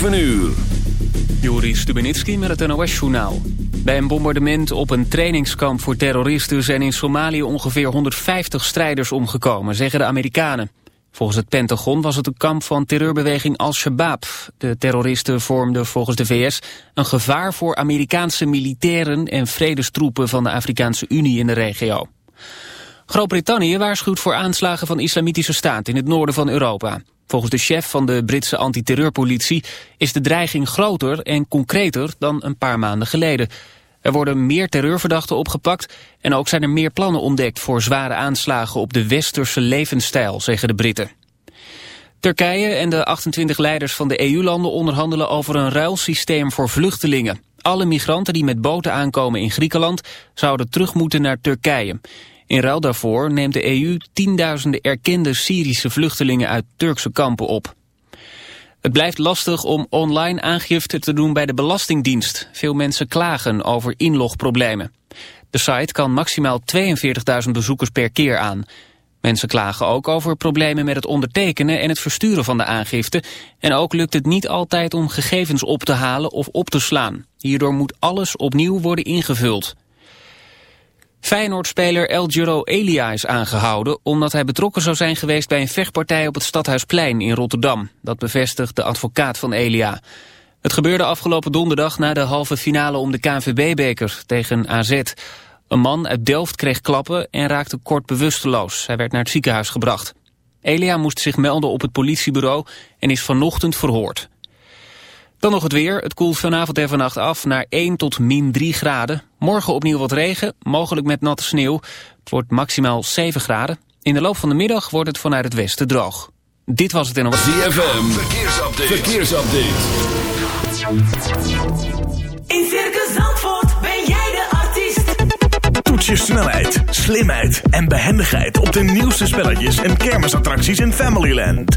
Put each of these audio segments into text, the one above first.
7 uur. Juri Stubenitski met het NOS-journaal. Bij een bombardement op een trainingskamp voor terroristen... zijn in Somalië ongeveer 150 strijders omgekomen, zeggen de Amerikanen. Volgens het Pentagon was het een kamp van terreurbeweging Al-Shabaab. De terroristen vormden volgens de VS een gevaar voor Amerikaanse militairen... en vredestroepen van de Afrikaanse Unie in de regio. Groot-Brittannië waarschuwt voor aanslagen van islamitische staat in het noorden van Europa. Volgens de chef van de Britse antiterreurpolitie is de dreiging groter en concreter dan een paar maanden geleden. Er worden meer terreurverdachten opgepakt en ook zijn er meer plannen ontdekt voor zware aanslagen op de westerse levensstijl, zeggen de Britten. Turkije en de 28 leiders van de EU-landen onderhandelen over een ruilsysteem voor vluchtelingen. Alle migranten die met boten aankomen in Griekenland zouden terug moeten naar Turkije. In ruil daarvoor neemt de EU tienduizenden erkende Syrische vluchtelingen uit Turkse kampen op. Het blijft lastig om online aangifte te doen bij de Belastingdienst. Veel mensen klagen over inlogproblemen. De site kan maximaal 42.000 bezoekers per keer aan. Mensen klagen ook over problemen met het ondertekenen en het versturen van de aangifte. En ook lukt het niet altijd om gegevens op te halen of op te slaan. Hierdoor moet alles opnieuw worden ingevuld. Feyenoordspeler El Giro Elia is aangehouden omdat hij betrokken zou zijn geweest bij een vechtpartij op het Stadhuisplein in Rotterdam. Dat bevestigt de advocaat van Elia. Het gebeurde afgelopen donderdag na de halve finale om de KNVB-beker tegen AZ. Een man uit Delft kreeg klappen en raakte kort bewusteloos. Hij werd naar het ziekenhuis gebracht. Elia moest zich melden op het politiebureau en is vanochtend verhoord. Dan nog het weer. Het koelt vanavond en vannacht af naar 1 tot min 3 graden. Morgen opnieuw wat regen, mogelijk met natte sneeuw. Het wordt maximaal 7 graden. In de loop van de middag wordt het vanuit het westen droog. Dit was het en wat... ZFM, verkeersupdate. verkeersupdate. In Circus Zandvoort ben jij de artiest. Toets je snelheid, slimheid en behendigheid op de nieuwste spelletjes en kermisattracties in Familyland.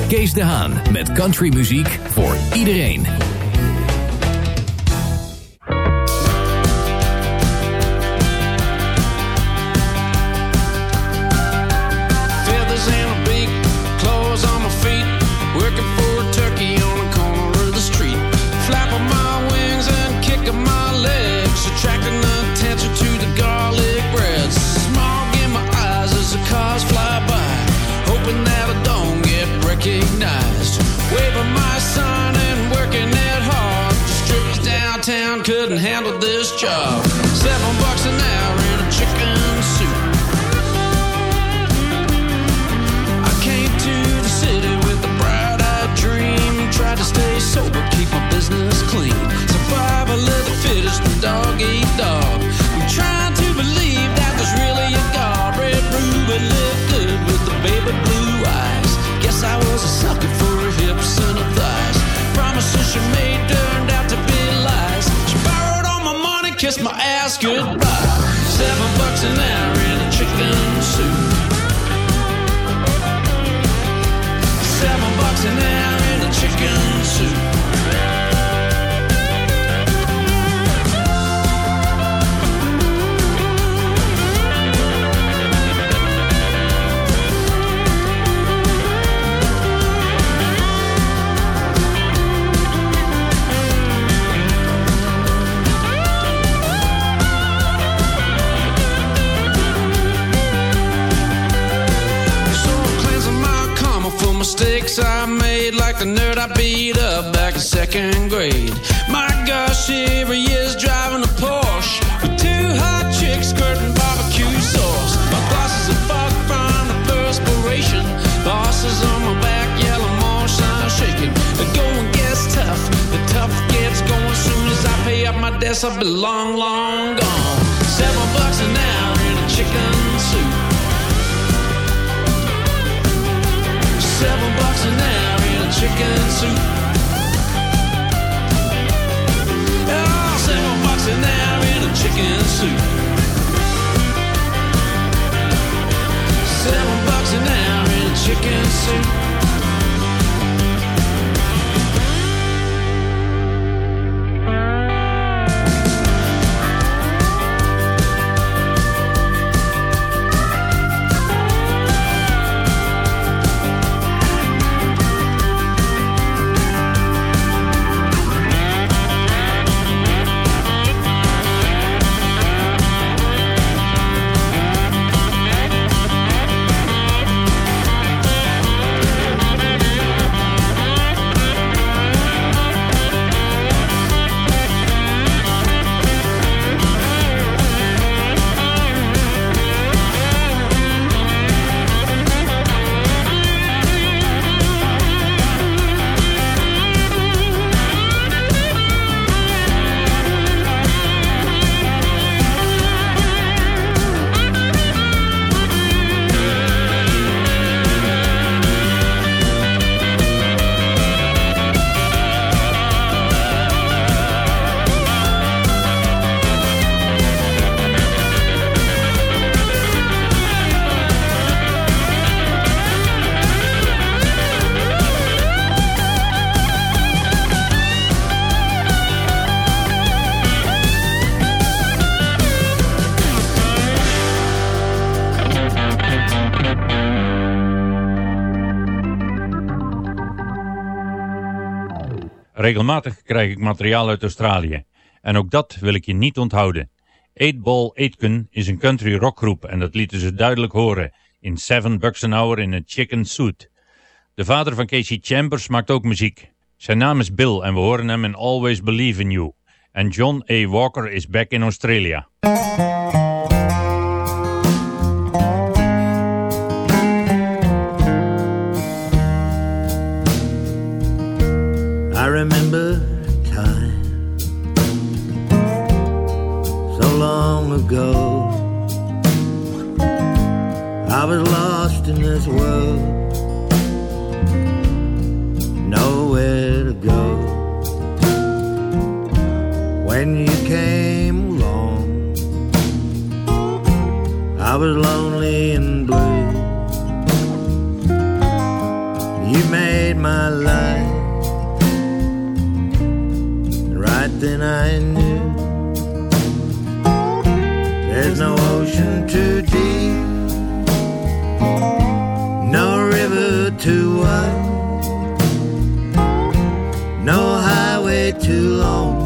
Kees de Haan met countrymuziek voor iedereen. Job. Seven like the nerd I beat up back in second grade. My gosh, every year's driving a Porsche with two hot chicks skirting barbecue sauce. My glasses are fogged from the perspiration. Bosses on my back, yellow motion shaking. The going gets tough, the tough gets going. Soon as I pay up my debts, I'll be long, long gone. An hour in a chicken seven bucks an hour in a chicken soup. Seven bucks an hour in a chicken soup. Regelmatig krijg ik materiaal uit Australië. En ook dat wil ik je niet onthouden. 8 Ball Aitken is een country rockgroep en dat lieten ze duidelijk horen in Seven Bucks an Hour in a Chicken Suit. De vader van Casey Chambers maakt ook muziek. Zijn naam is Bill en we horen hem in Always Believe in You. En John A. Walker is back in Australia. Remember a time so long ago. I was lost in this world, nowhere to go. When you came along, I was lonely and blue. You made my life I knew. There's no ocean too deep, no river too wide, no highway too long,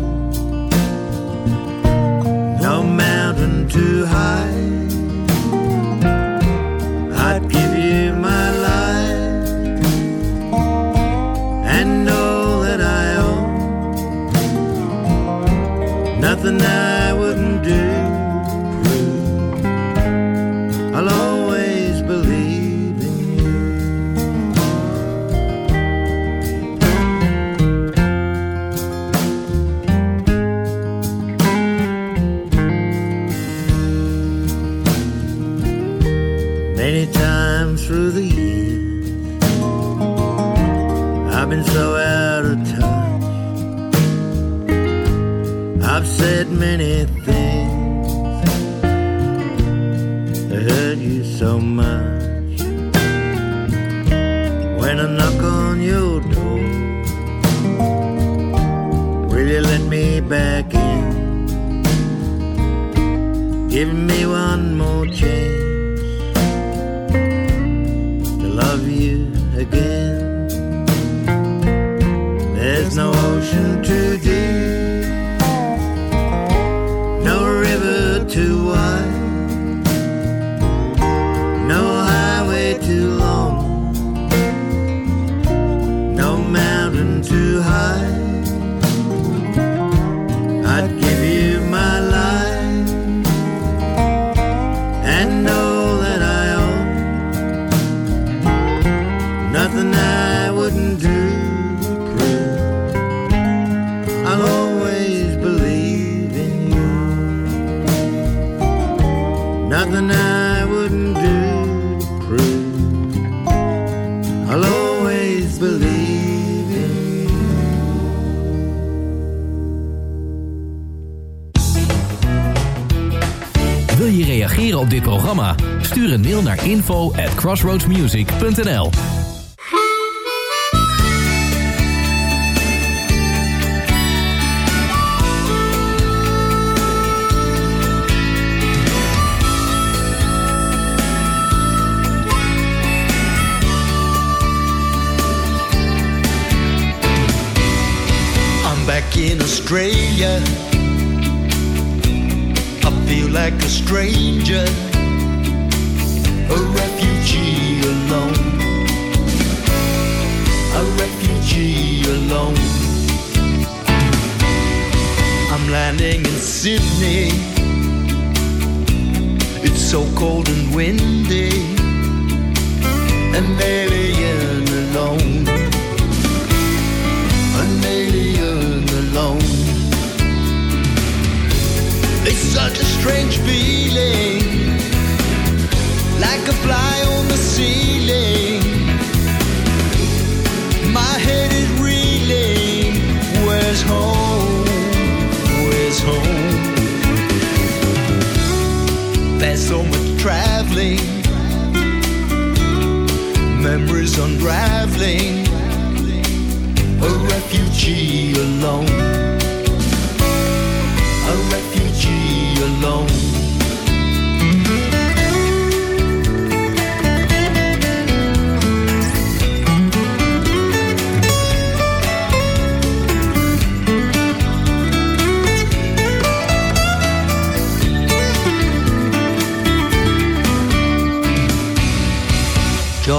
mail naar info at crossroadsmusic.nl back in Australia. I feel like a stranger, a refugee alone. A refugee alone. I'm landing in Sydney. It's so cold and windy. An alien alone an alien alone. It's such a strange feeling, like a fly on the ceiling. My head is reeling. Where's home? Where's home? There's so much traveling, memories unraveling a refugee alone. A refugee alone.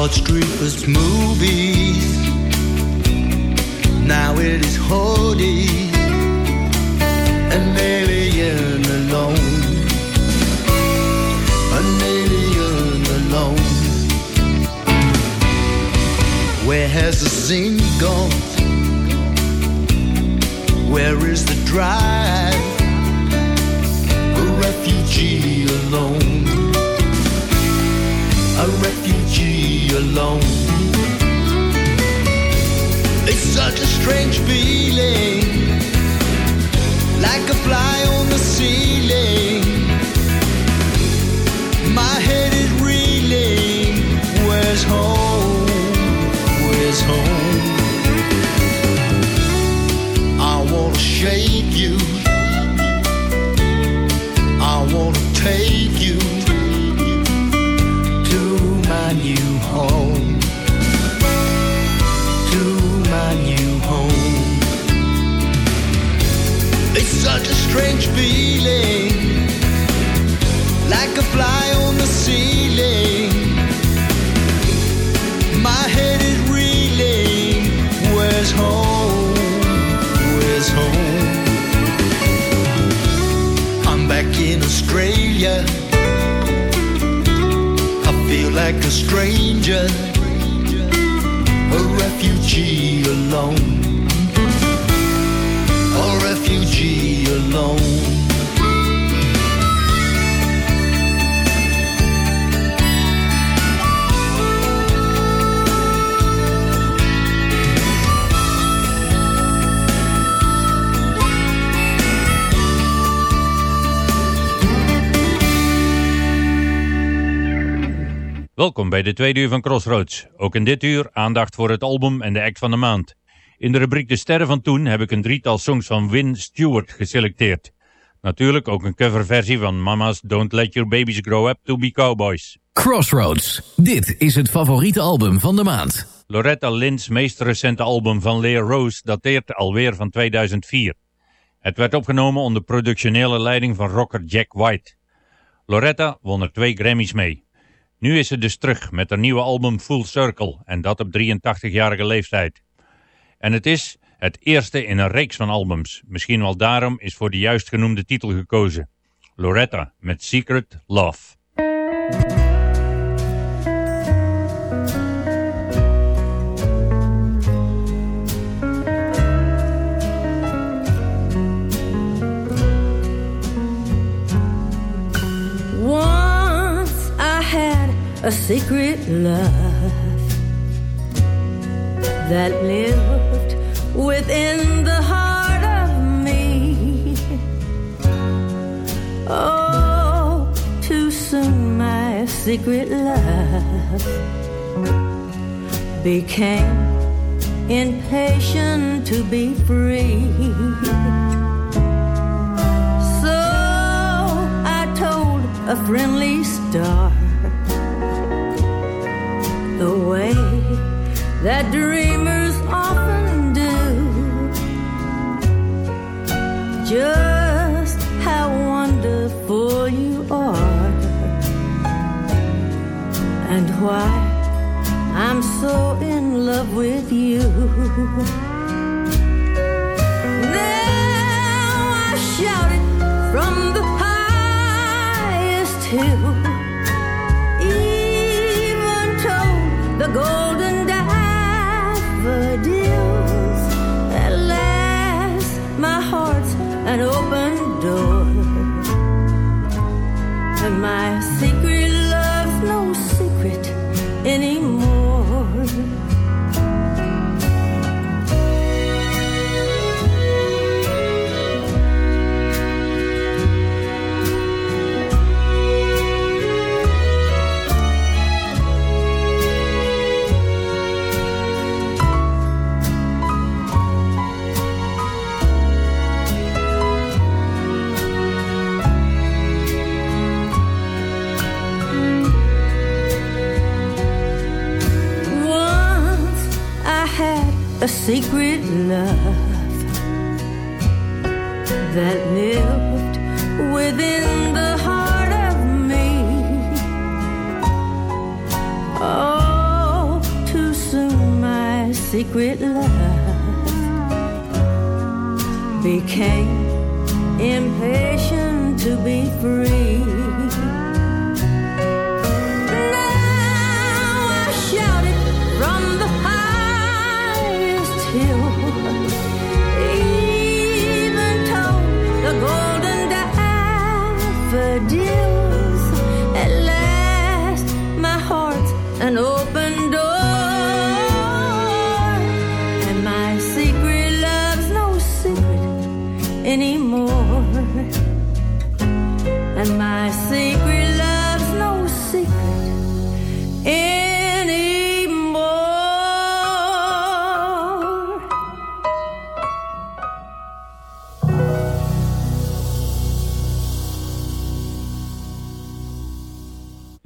George Street's movies now it is holy, an alien alone, an alien alone. Where has the scene gone? Where is the drive? A refugee alone, a refugee alone. It's such a strange feeling, like a fly on the ceiling. My head is reeling. Where's home? Where's home? I wanna shake you. I wanna take strange feeling, like a fly on the ceiling. My head is reeling. Where's home? Where's home? I'm back in Australia. I feel like a stranger a refugee alone, Welkom bij de tweede uur van Crossroads. Ook in dit uur aandacht voor het album en de act van de maand. In de rubriek De Sterren van Toen heb ik een drietal songs van Win Stewart geselecteerd. Natuurlijk ook een coverversie van Mama's Don't Let Your Babies Grow Up To Be Cowboys. Crossroads. Dit is het favoriete album van de maand. Loretta Lynn's meest recente album van Leah Rose dateert alweer van 2004. Het werd opgenomen onder productionele leiding van rocker Jack White. Loretta won er twee Grammys mee. Nu is ze dus terug met haar nieuwe album Full Circle en dat op 83-jarige leeftijd. En het is het eerste in een reeks van albums. Misschien wel daarom is voor de juist genoemde titel gekozen. Loretta met Secret Love. Once I had a secret love that lived the heart of me. Oh, too soon my secret love became impatient to be free. So I told a friendly star the way that dreamers often Just how wonderful you are, and why I'm so in love with you. Now I shout it from the highest hill. Secret love that lived within the heart of me. Oh, too soon my secret love became impatient to be free.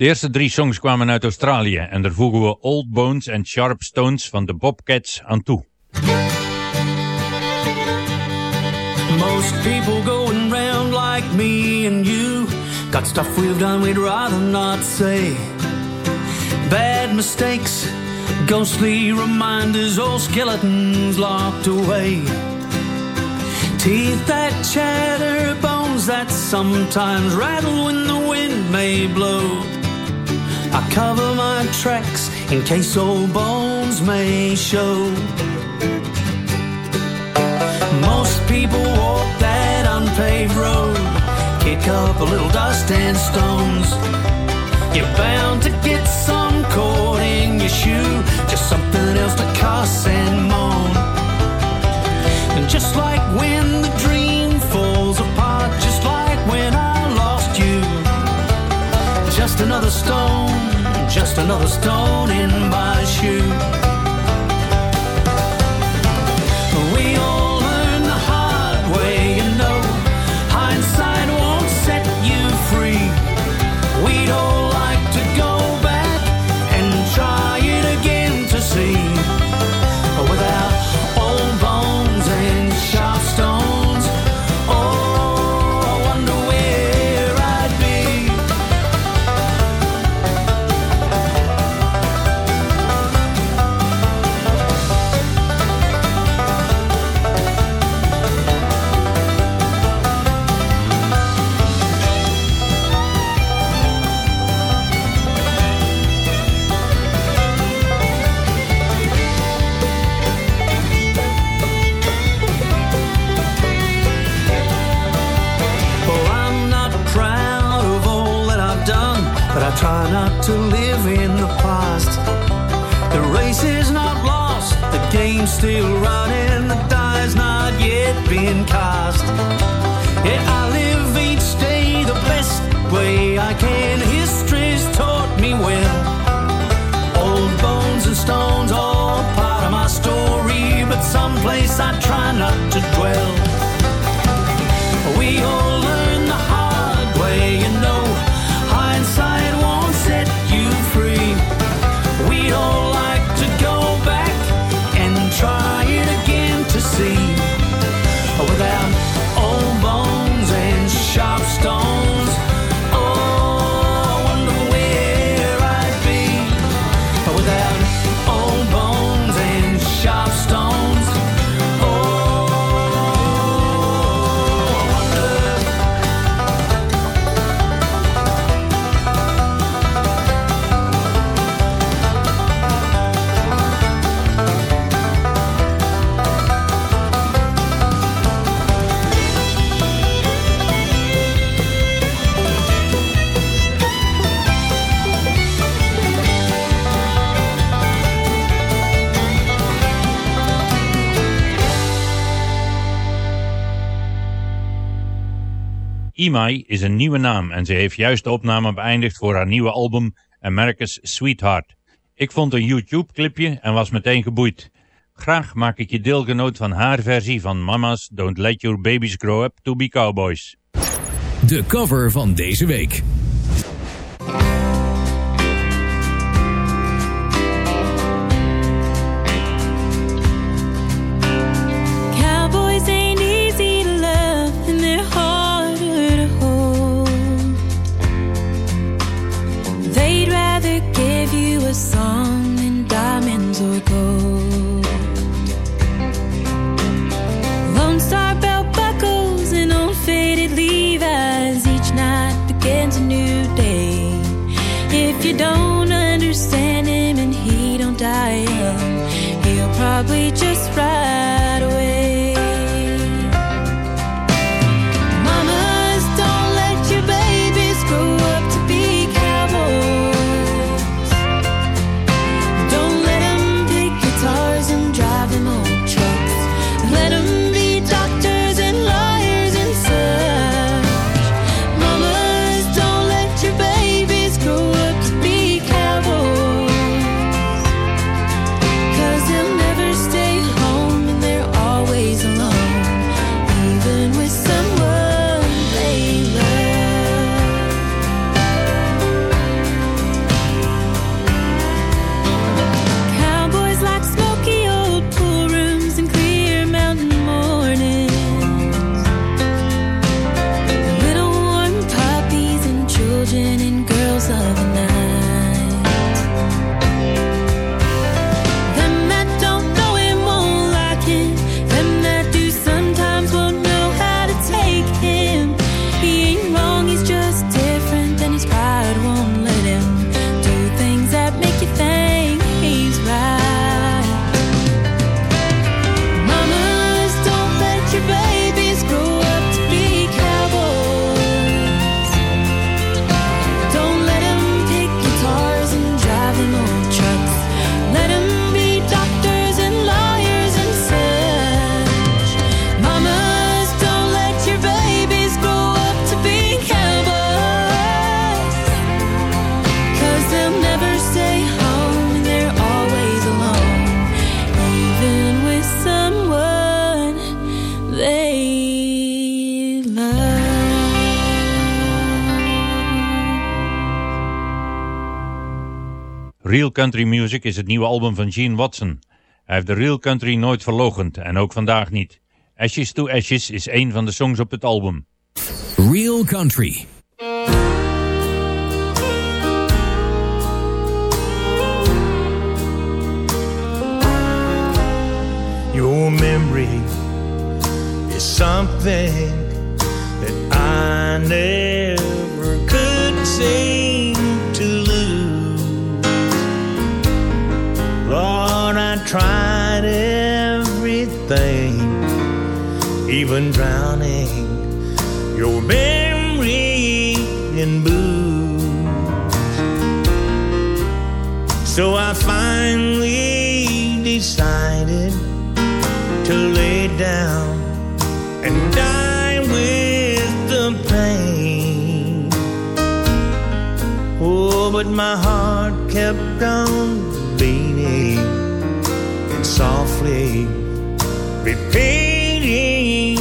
De eerste drie songs kwamen uit Australië en daar voegen we Old Bones en Sharp Stones van de Bobcats aan toe. Most people going round like me and you got stuff we've done we'd rather not say. Bad mistakes, ghostly reminders, old skeletons locked away. Teeth that chatter, bones that sometimes rattle when the wind may blow. I cover my tracks in case old bones may show. Most people walk that unpaved road, kick up a little dust and stones. You're bound to get some caught in your shoe, just something else to cuss and moan. And just like when the dream falls apart, just like when I lost you, just another stone, just another stone in my shoe. Still running, the die's not yet been cast. Yeah, I Imai is een nieuwe naam en ze heeft juist de opname beëindigd voor haar nieuwe album America's Sweetheart. Ik vond een YouTube-clipje en was meteen geboeid. Graag maak ik je deelgenoot van haar versie van Mama's Don't Let Your Babies Grow Up To Be Cowboys. De cover van deze week. We just right. Real Country Music is het nieuwe album van Gene Watson. Hij heeft de real country nooit verlogend en ook vandaag niet. Ashes to Ashes is een van de songs op het album. Real Country Your memory is something that I never could see tried everything, even drowning your memory in booze. So I finally decided to lay down and die with the pain. Oh, but my heart kept on softly. Repeating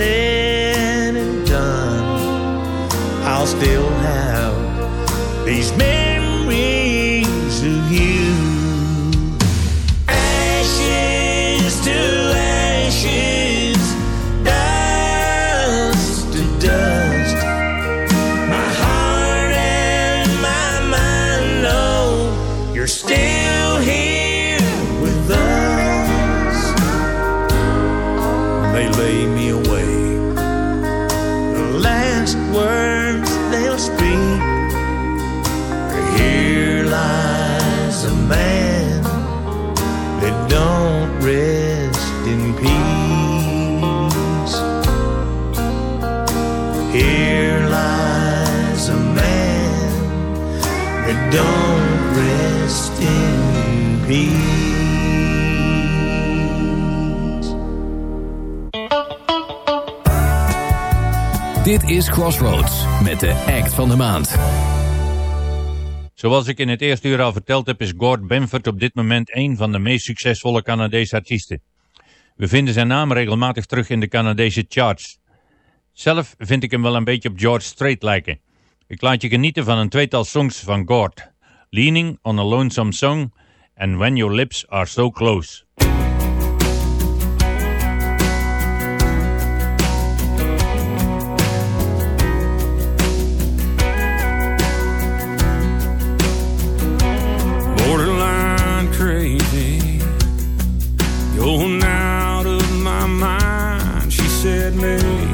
said and done, I'll still have these memories of you. Ashes to ashes, dust to dust. My heart and my mind know you're still here with us. They lay me away. Crossroads met de act van de maand. Zoals ik in het eerste uur al verteld heb, is Gord Benford op dit moment een van de meest succesvolle Canadese artiesten. We vinden zijn naam regelmatig terug in de Canadese charts. Zelf vind ik hem wel een beetje op George Strait lijken. Ik laat je genieten van een tweetal songs van Gord. Leaning on a Lonesome Song en When Your Lips Are So Close. Going out of my mind. She said maybe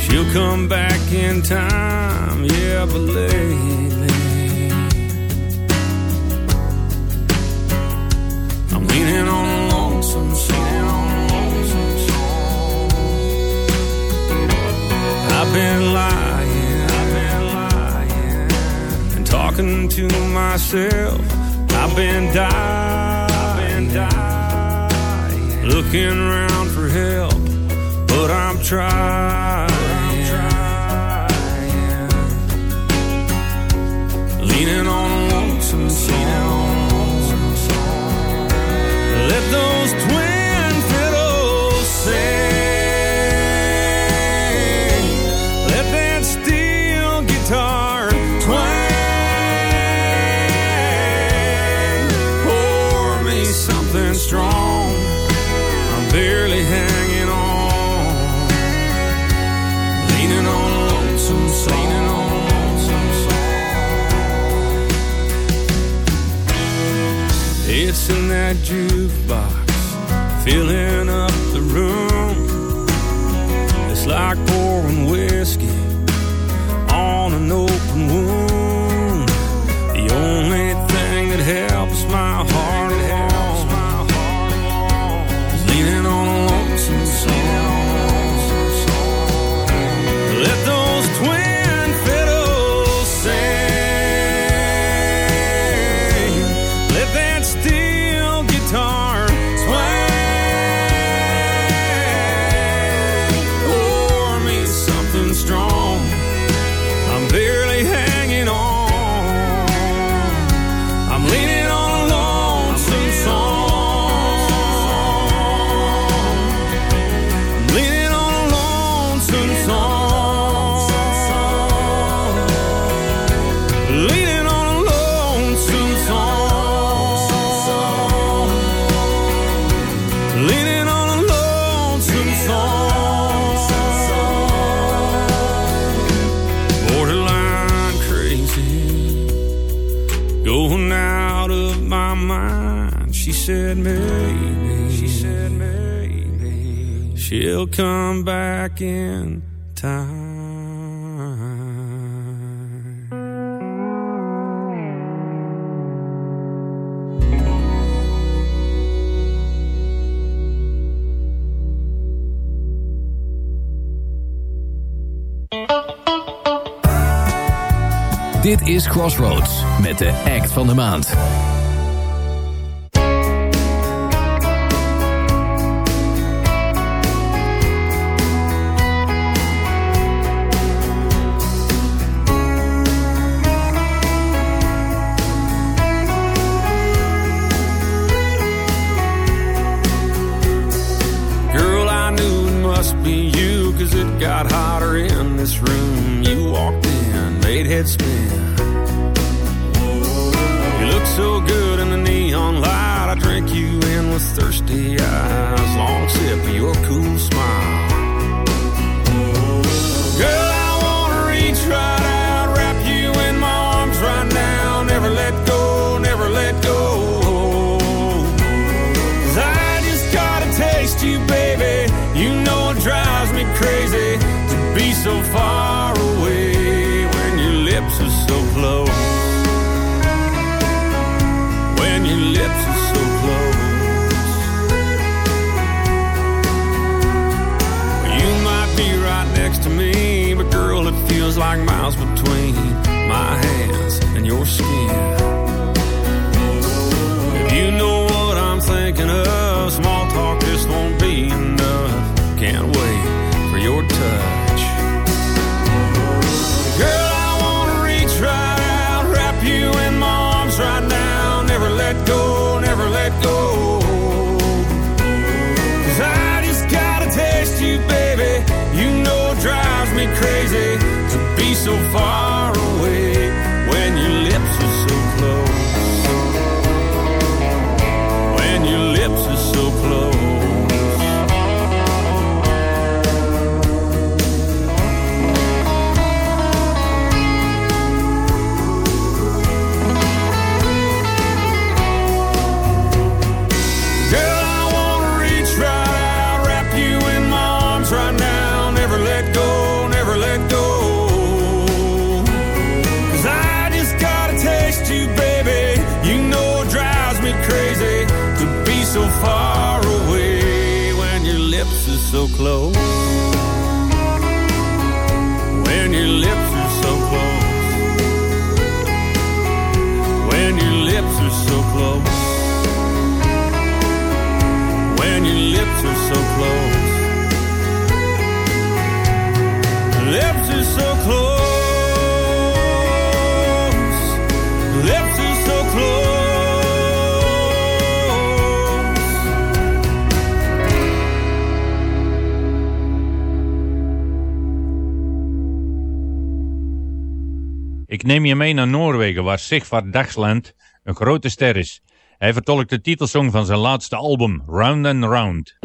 she'll come back in time. Yeah, but lately I'm leaning on a lonesome song. I've been lying. I've been lying and talking to myself. I've been dying, looking around for help, but I'm trying, maybe. She said maybe. She'll come back in time. Dit is Crossroads met de act van de maand. hits me. You look so good. so far. Ik neem je mee naar Noorwegen, waar Sigvard Dagsland een grote ster is. Hij vertolkt de titelsong van zijn laatste album, Round and Round.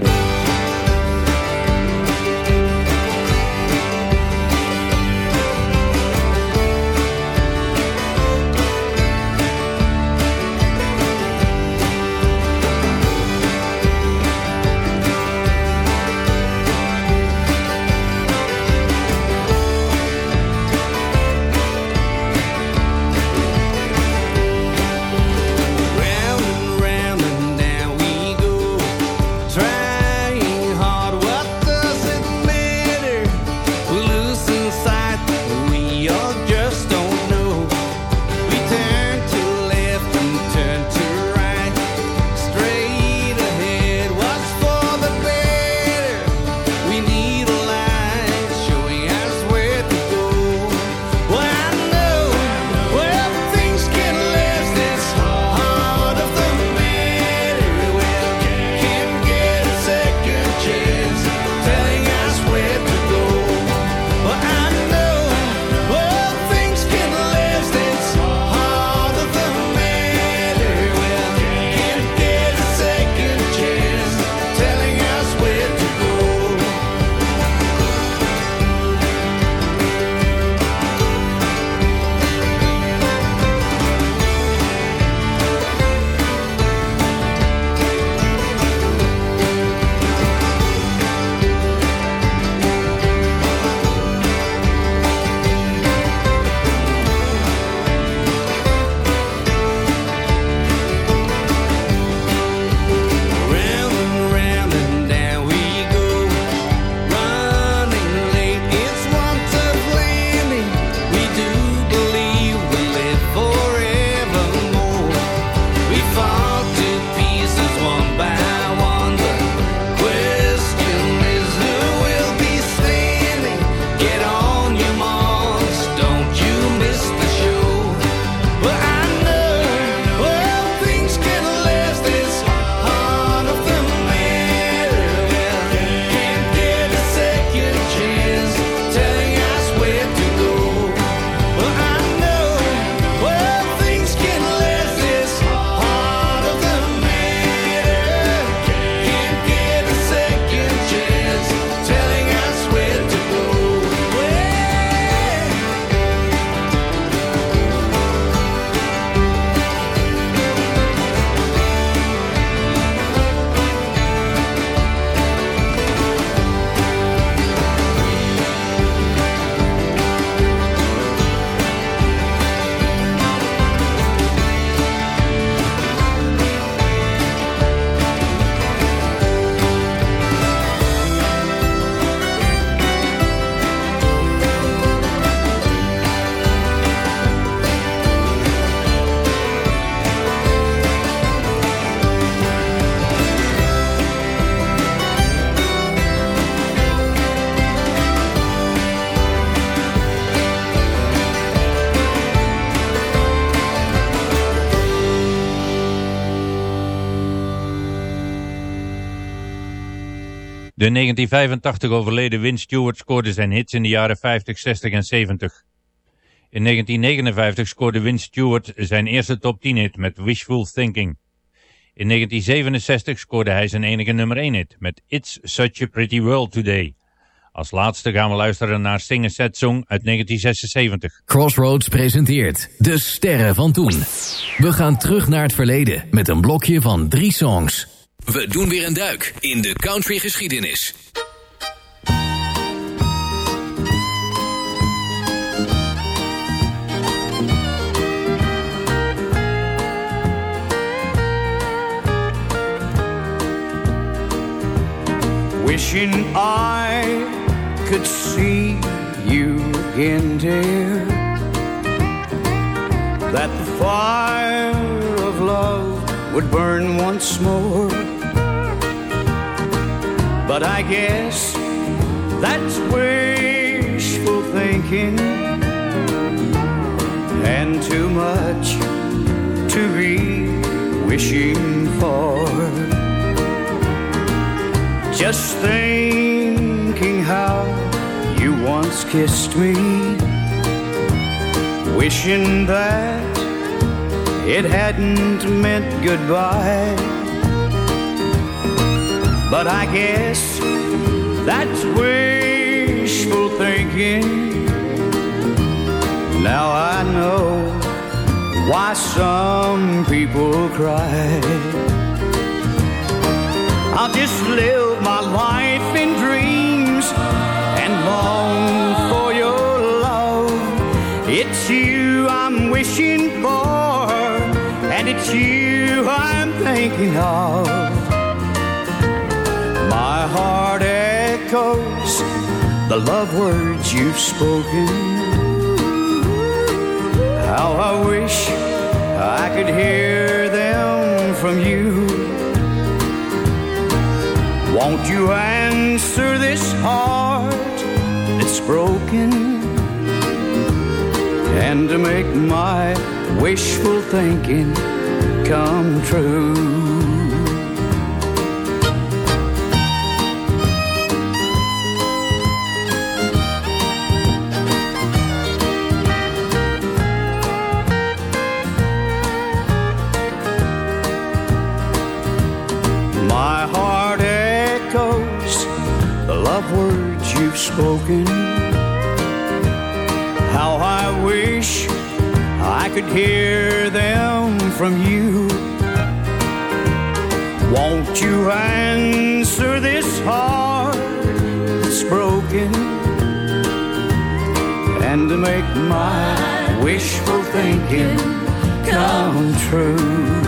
De 1985 overleden Win Stewart scoorde zijn hits in de jaren 50, 60 en 70. In 1959 scoorde Win Stewart zijn eerste top 10 hit met Wishful Thinking. In 1967 scoorde hij zijn enige nummer 1 hit met It's Such a Pretty World Today. Als laatste gaan we luisteren naar Sing a Song uit 1976. Crossroads presenteert De Sterren van Toen. We gaan terug naar het verleden met een blokje van drie songs. We doen weer een duik in de country geschiedenis. Wishing I could see you again, dear. That the fire of love would burn once more. But I guess that's wishful thinking and too much to be wishing for. Just thinking how you once kissed me, wishing that it hadn't meant goodbye. But I guess that's wishful thinking. Now I know why some people cry. I'll just live my life in dreams and long for your love. It's you I'm wishing for, and it's you I'm thinking of. My heart echoes the love words you've spoken. How I wish I could hear them from you. Won't you answer this heart that's broken? And to make my wishful thinking come true. Love words you've spoken. How I wish I could hear them from you. Won't you answer this heart that's broken? And to make my wishful thinking come true.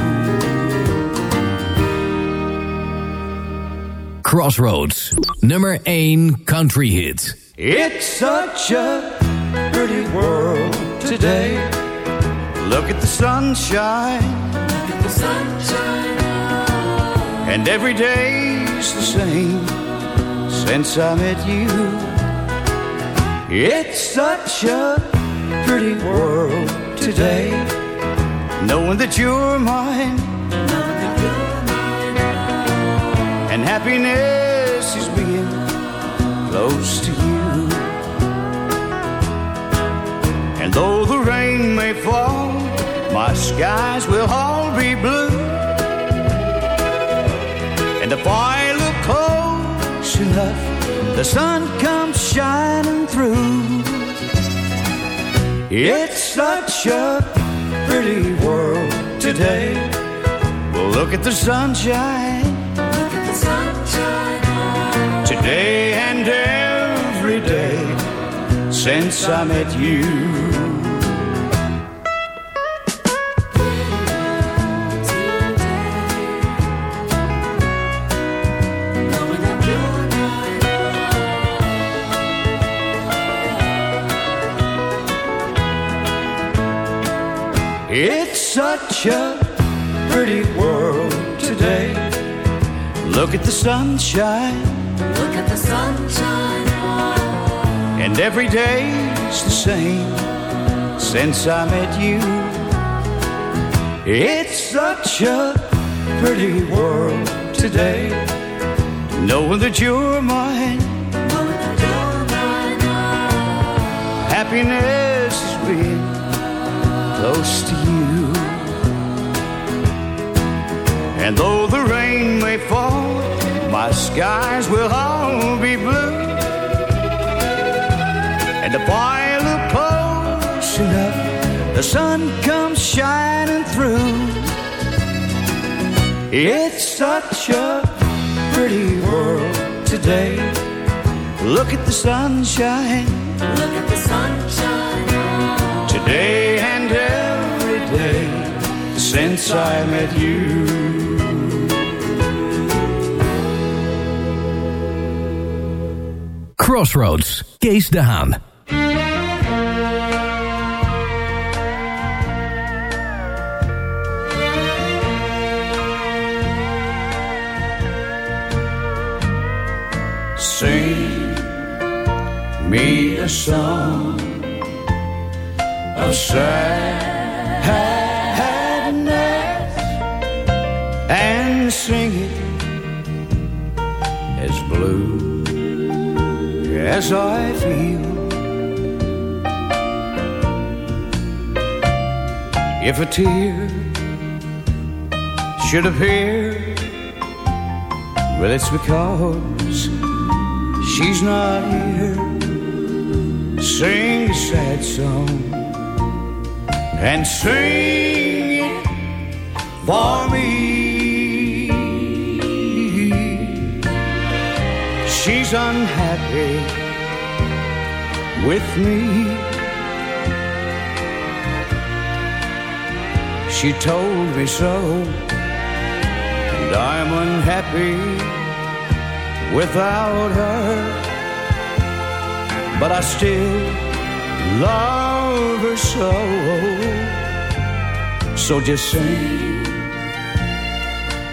Crossroads, nummer 1 country hit. It's such a pretty world today. Look at the sunshine. Look at the sunshine. And every day's the same since I met you. It's such a pretty world today. Knowing that you're mine. And happiness is being close to you. And though the rain may fall, my skies will all be blue. And if I look close enough, the sun comes shining through. It's such a pretty world today. Well, look at the sunshine. Look at the sunshine. Today since I met you. It's such a pretty world today. Look at the sunshine. Look at the sunshine. And every day's the same since I met you. It's such a pretty world today. knowing that you're mine. Happiness is being close to you. And though the rain may fall, my skies will all be blue. And the fire look close enough, the sun comes shining through. It's such a pretty world today. Look at the sunshine. Look at the sunshine. Today and every day since I met you. Crossroads, Kees de Haan. Me a song of sadness and sing it as blue as I feel. If a tear should appear, well, it's because she's not here. Sing a sad song and sing it for me. She's unhappy with me. She told me so, and I'm unhappy without her. But I still love her so. So just sing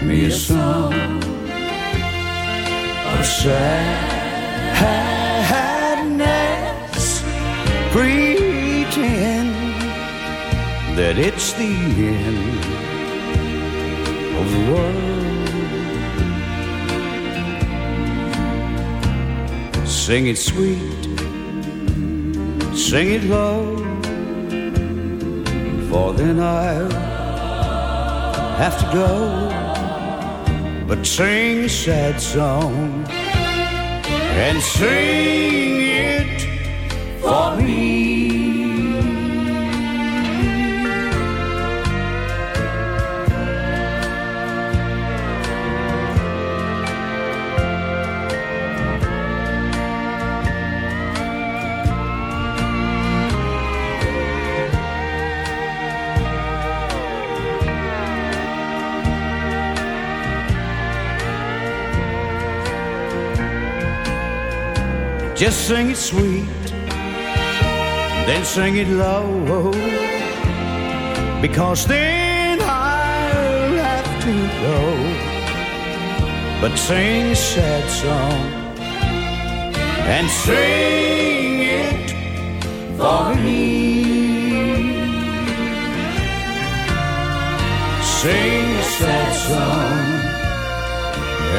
me a song of sadness. Pretend that it's the end of the world. Sing it sweet, sing it low, for then I'll have to go. But sing a sad song and sing Just sing it sweet, then sing it low, because then I'll have to go. But sing a sad song and sing it for me. Sing a sad song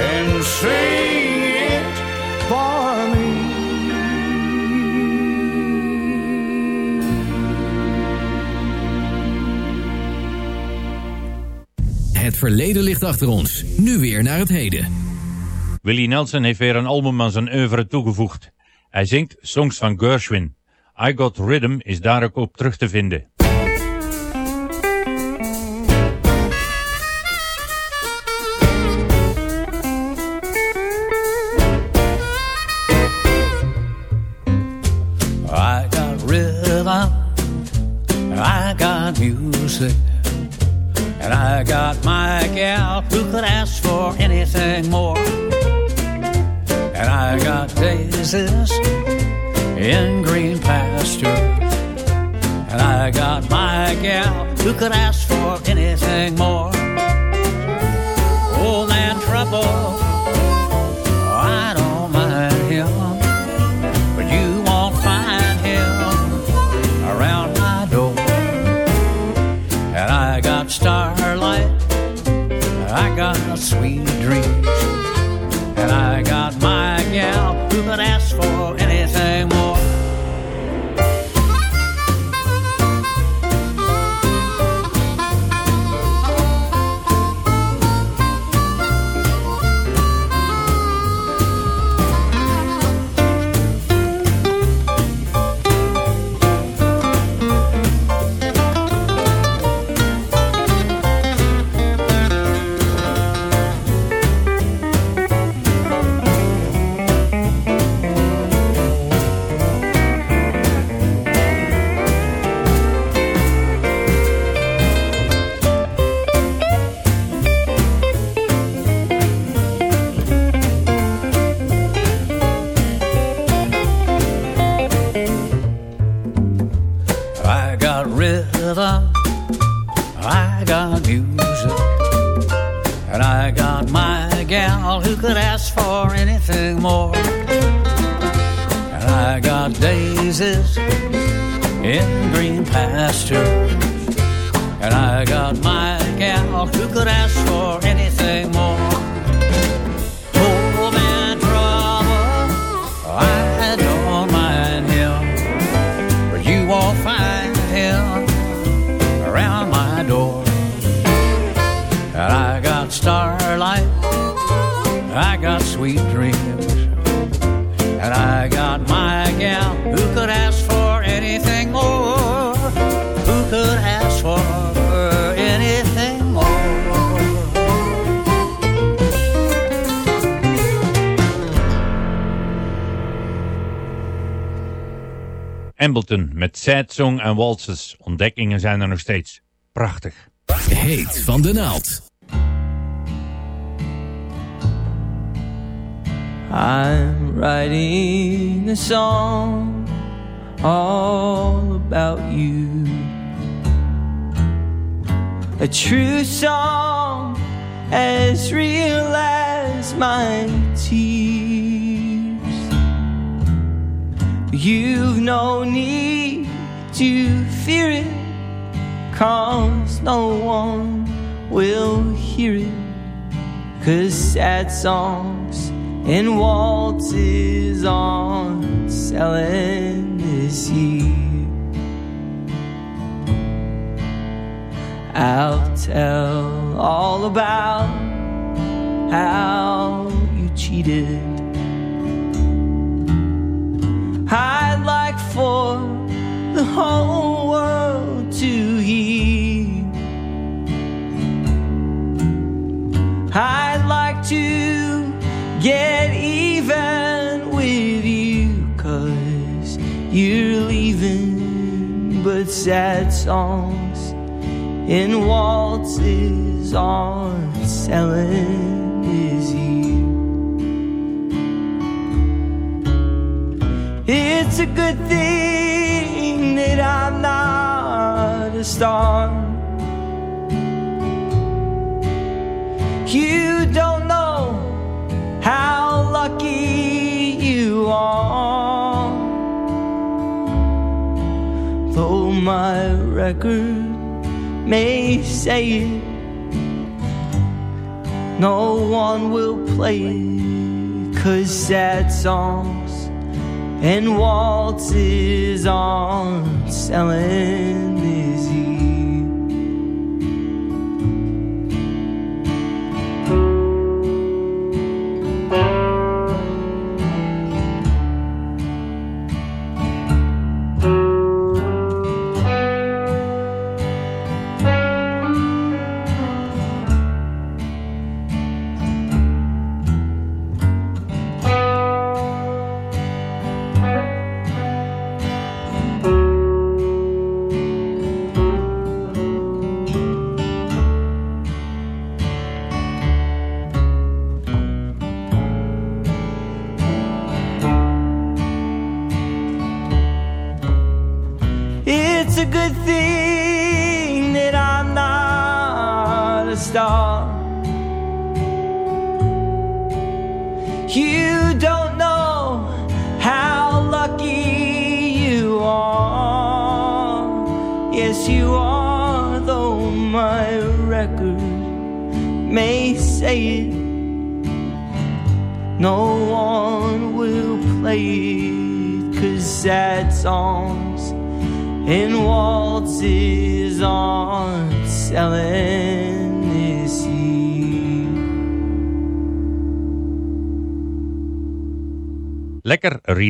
and sing Het verleden ligt achter ons. Nu weer naar het heden. Willie Nelson heeft weer een album aan zijn oeuvre toegevoegd. Hij zingt songs van Gershwin. I Got Rhythm is daar ook op terug te vinden. Sweet Embleton met Sad Song en Waltzes. Ontdekkingen zijn er nog steeds. Prachtig. Heet van de naald. I'm writing a song all about you. A true song as real as my tears. You've no need to fear it, cause no one will hear it. Cause sad songs and waltzes on selling this year. I'll tell all about how you cheated. I'd like for the whole world to hear. I'd like to get even with you, cause you're leaving, but sad songs and waltzes aren't selling It's a good thing that I'm not a star. You don't know how lucky you are. Though my record may say it, no one will play it. Cause sad songs and waltzes aren't selling this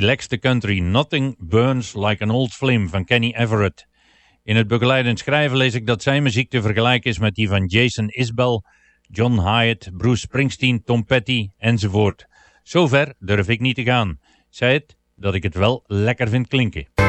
Relaxed country Nothing Burns Like an Old Flame van Kenny Everett. In het begeleidend schrijven lees ik dat zijn muziek te vergelijken is met die van Jason Isbell, John Hyatt, Bruce Springsteen, Tom Petty enzovoort. Zover durf ik niet te gaan. Zij het dat ik het wel lekker vind klinken.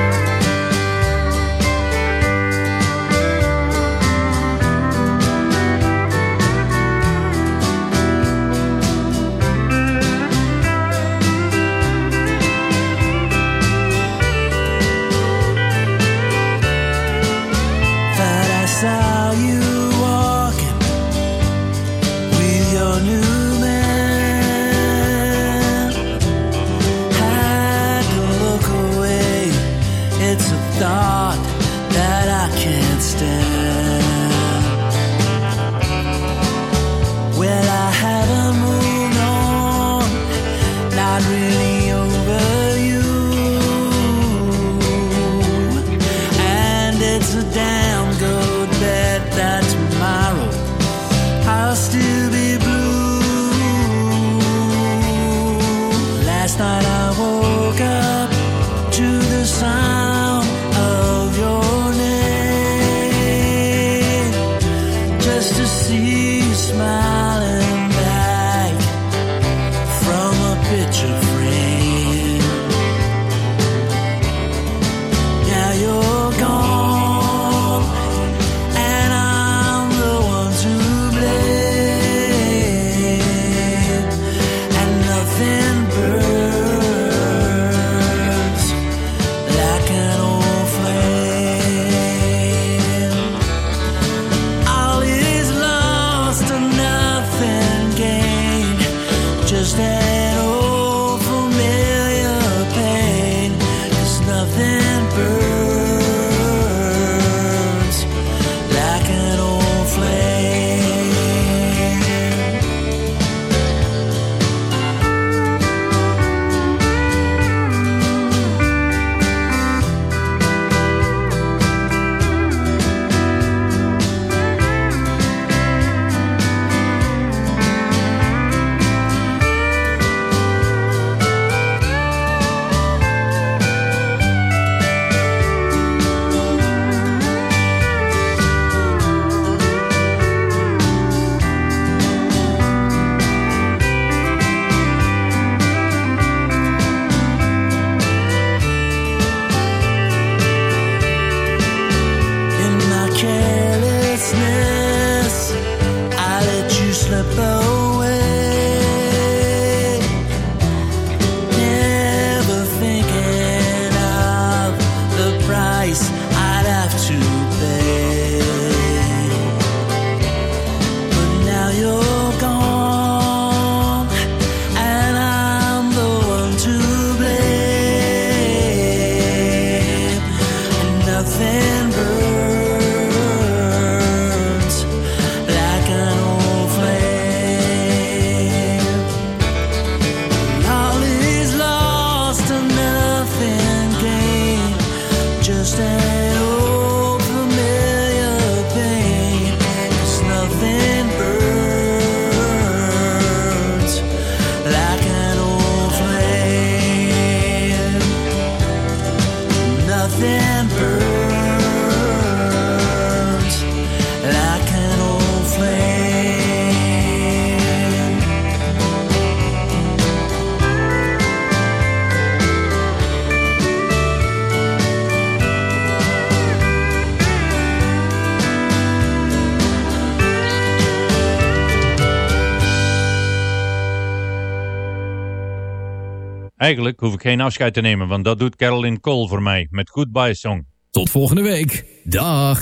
Eigenlijk hoef ik geen afscheid te nemen, want dat doet Carolyn Cole voor mij met Goodbye Song. Tot volgende week. Dag.